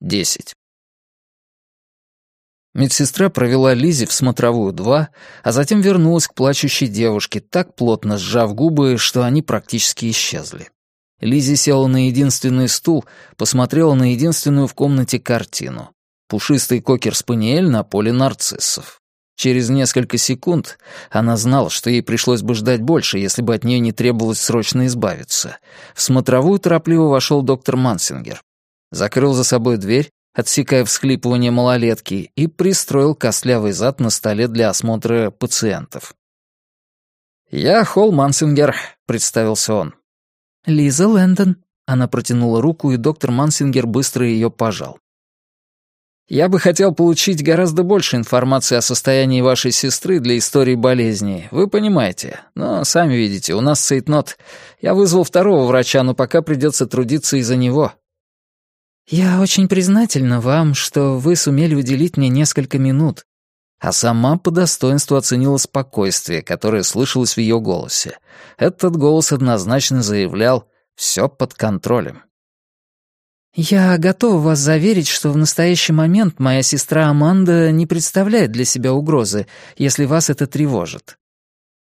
10. Медсестра провела Лизе в смотровую 2, а затем вернулась к плачущей девушке, так плотно сжав губы, что они практически исчезли. Лизи села на единственный стул, посмотрела на единственную в комнате картину. Пушистый кокер-спаниель на поле нарциссов. Через несколько секунд она знала, что ей пришлось бы ждать больше, если бы от нее не требовалось срочно избавиться. В смотровую торопливо вошел доктор Мансингер. Закрыл за собой дверь, отсекая всхлипывание малолетки, и пристроил костлявый зад на столе для осмотра пациентов. «Я Холл Мансингер», — представился он. «Лиза Лэндон». Она протянула руку, и доктор Мансингер быстро ее пожал. «Я бы хотел получить гораздо больше информации о состоянии вашей сестры для истории болезни, вы понимаете. Но, сами видите, у нас цейтнот. Я вызвал второго врача, но пока придется трудиться из-за него. «Я очень признательна вам, что вы сумели уделить мне несколько минут». А сама по достоинству оценила спокойствие, которое слышалось в ее голосе. Этот голос однозначно заявлял «все под контролем». «Я готова вас заверить, что в настоящий момент моя сестра Аманда не представляет для себя угрозы, если вас это тревожит».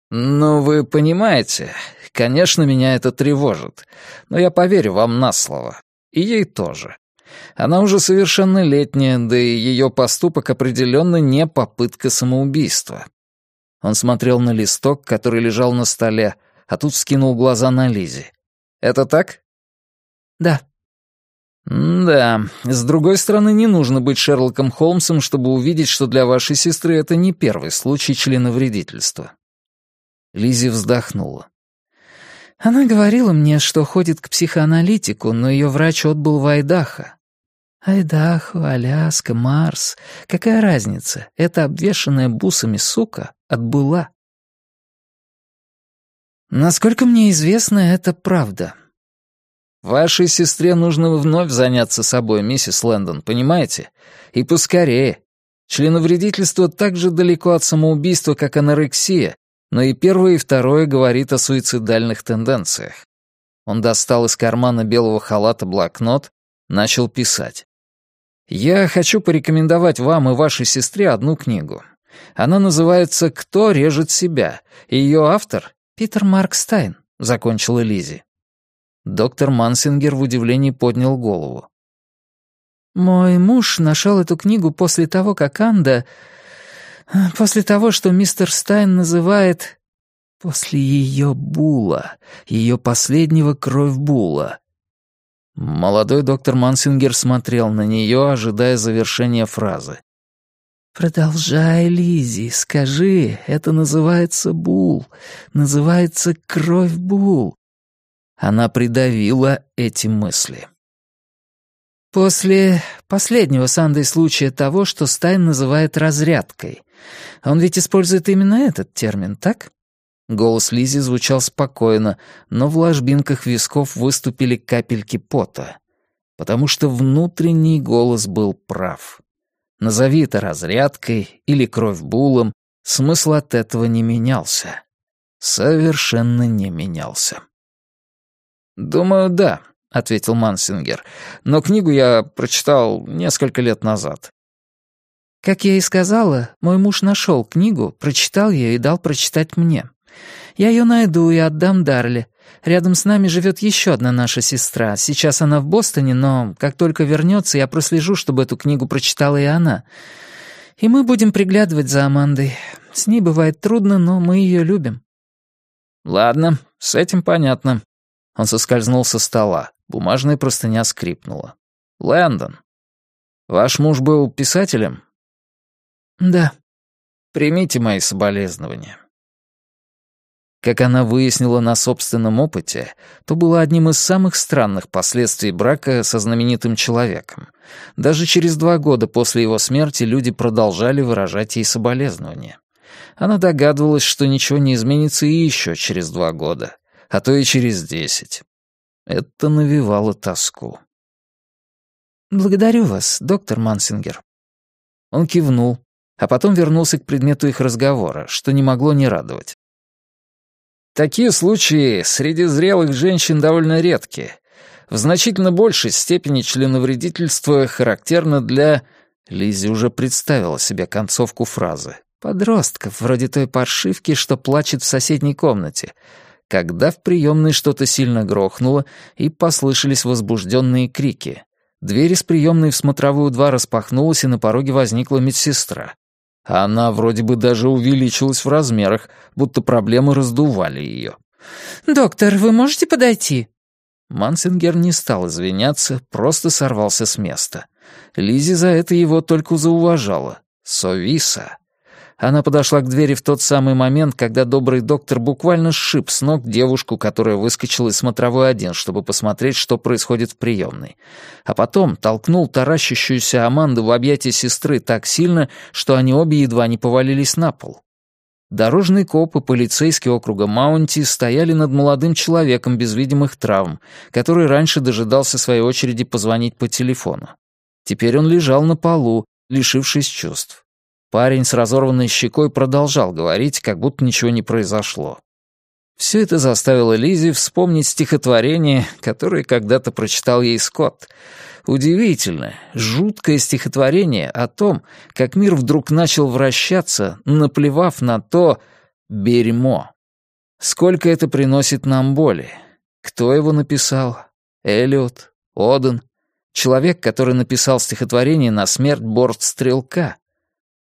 «Ну, вы понимаете, конечно, меня это тревожит, но я поверю вам на слово. И ей тоже. Она уже совершеннолетняя, да и ее поступок определенно не попытка самоубийства. Он смотрел на листок, который лежал на столе, а тут вскинул глаза на Лизе. «Это так?» «Да». «Да, с другой стороны, не нужно быть Шерлоком Холмсом, чтобы увидеть, что для вашей сестры это не первый случай членовредительства». Лизи вздохнула. Она говорила мне, что ходит к психоаналитику, но ее врач отбыл в Айдахо. Айдахо, Аляска, Марс. Какая разница? Эта обвешанная бусами сука отбыла. Насколько мне известно, это правда. Вашей сестре нужно вновь заняться собой, миссис Лэндон, понимаете? И поскорее. Членовредительство так же далеко от самоубийства, как анорексия, но и первое и второе говорит о суицидальных тенденциях. Он достал из кармана белого халата блокнот, начал писать. «Я хочу порекомендовать вам и вашей сестре одну книгу. Она называется «Кто режет себя», и ее автор — Питер Марк Стайн», — закончила Лизи. Доктор Мансингер в удивлении поднял голову. «Мой муж нашел эту книгу после того, как Анда После того, что мистер Стайн называет... После ее була, ее последнего кровь була. Молодой доктор Мансингер смотрел на нее, ожидая завершения фразы. «Продолжай, Лизи, скажи, это называется бул, называется кровь бул». Она придавила эти мысли. После последнего с Андой случая того, что Стайн называет разрядкой, он ведь использует именно этот термин, так?» Голос Лизи звучал спокойно, но в ложбинках висков выступили капельки пота. Потому что внутренний голос был прав. Назови это разрядкой или кровь булом, смысл от этого не менялся. Совершенно не менялся. «Думаю, да», — ответил Мансингер. «Но книгу я прочитал несколько лет назад. Как я и сказала, мой муж нашел книгу, прочитал ее и дал прочитать мне. Я ее найду и отдам Дарле. Рядом с нами живет еще одна наша сестра. Сейчас она в Бостоне, но как только вернется, я прослежу, чтобы эту книгу прочитала и она. И мы будем приглядывать за Амандой. С ней бывает трудно, но мы ее любим». «Ладно, с этим понятно». Он соскользнул со стола. Бумажная простыня скрипнула. «Лэндон, ваш муж был писателем?» «Да». «Примите мои соболезнования». Как она выяснила на собственном опыте, то было одним из самых странных последствий брака со знаменитым человеком. Даже через два года после его смерти люди продолжали выражать ей соболезнования. Она догадывалась, что ничего не изменится и еще через два года, а то и через десять. Это навевало тоску. «Благодарю вас, доктор Мансингер». Он кивнул, а потом вернулся к предмету их разговора, что не могло не радовать. Такие случаи среди зрелых женщин довольно редки. В значительно большей степени членовредительство характерно для... Лизи уже представила себе концовку фразы. Подростков, вроде той паршивки, что плачет в соседней комнате. Когда в приемной что-то сильно грохнуло, и послышались возбужденные крики. Дверь из приемной в смотровую два распахнулась, и на пороге возникла медсестра. Она вроде бы даже увеличилась в размерах, будто проблемы раздували ее. «Доктор, вы можете подойти?» Мансингер не стал извиняться, просто сорвался с места. Лизи за это его только зауважала. Совиса. Она подошла к двери в тот самый момент, когда добрый доктор буквально сшиб с ног девушку, которая выскочила из смотровой один, чтобы посмотреть, что происходит в приемной. А потом толкнул таращащуюся Аманду в объятия сестры так сильно, что они обе едва не повалились на пол. Дорожный коп и полицейский округа Маунти стояли над молодым человеком без видимых травм, который раньше дожидался своей очереди позвонить по телефону. Теперь он лежал на полу, лишившись чувств. Парень с разорванной щекой продолжал говорить, как будто ничего не произошло. Все это заставило Лизи вспомнить стихотворение, которое когда-то прочитал ей Скотт, Удивительное, жуткое стихотворение о том, как мир вдруг начал вращаться, наплевав на то «берьмо». Сколько это приносит нам боли? Кто его написал? Элиот? Оден? Человек, который написал стихотворение на смерть борт-стрелка?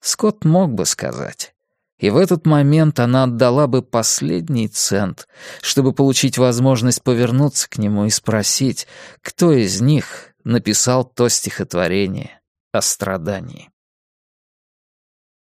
Скотт мог бы сказать. И в этот момент она отдала бы последний цент, чтобы получить возможность повернуться к нему и спросить, кто из них написал то стихотворение о страдании.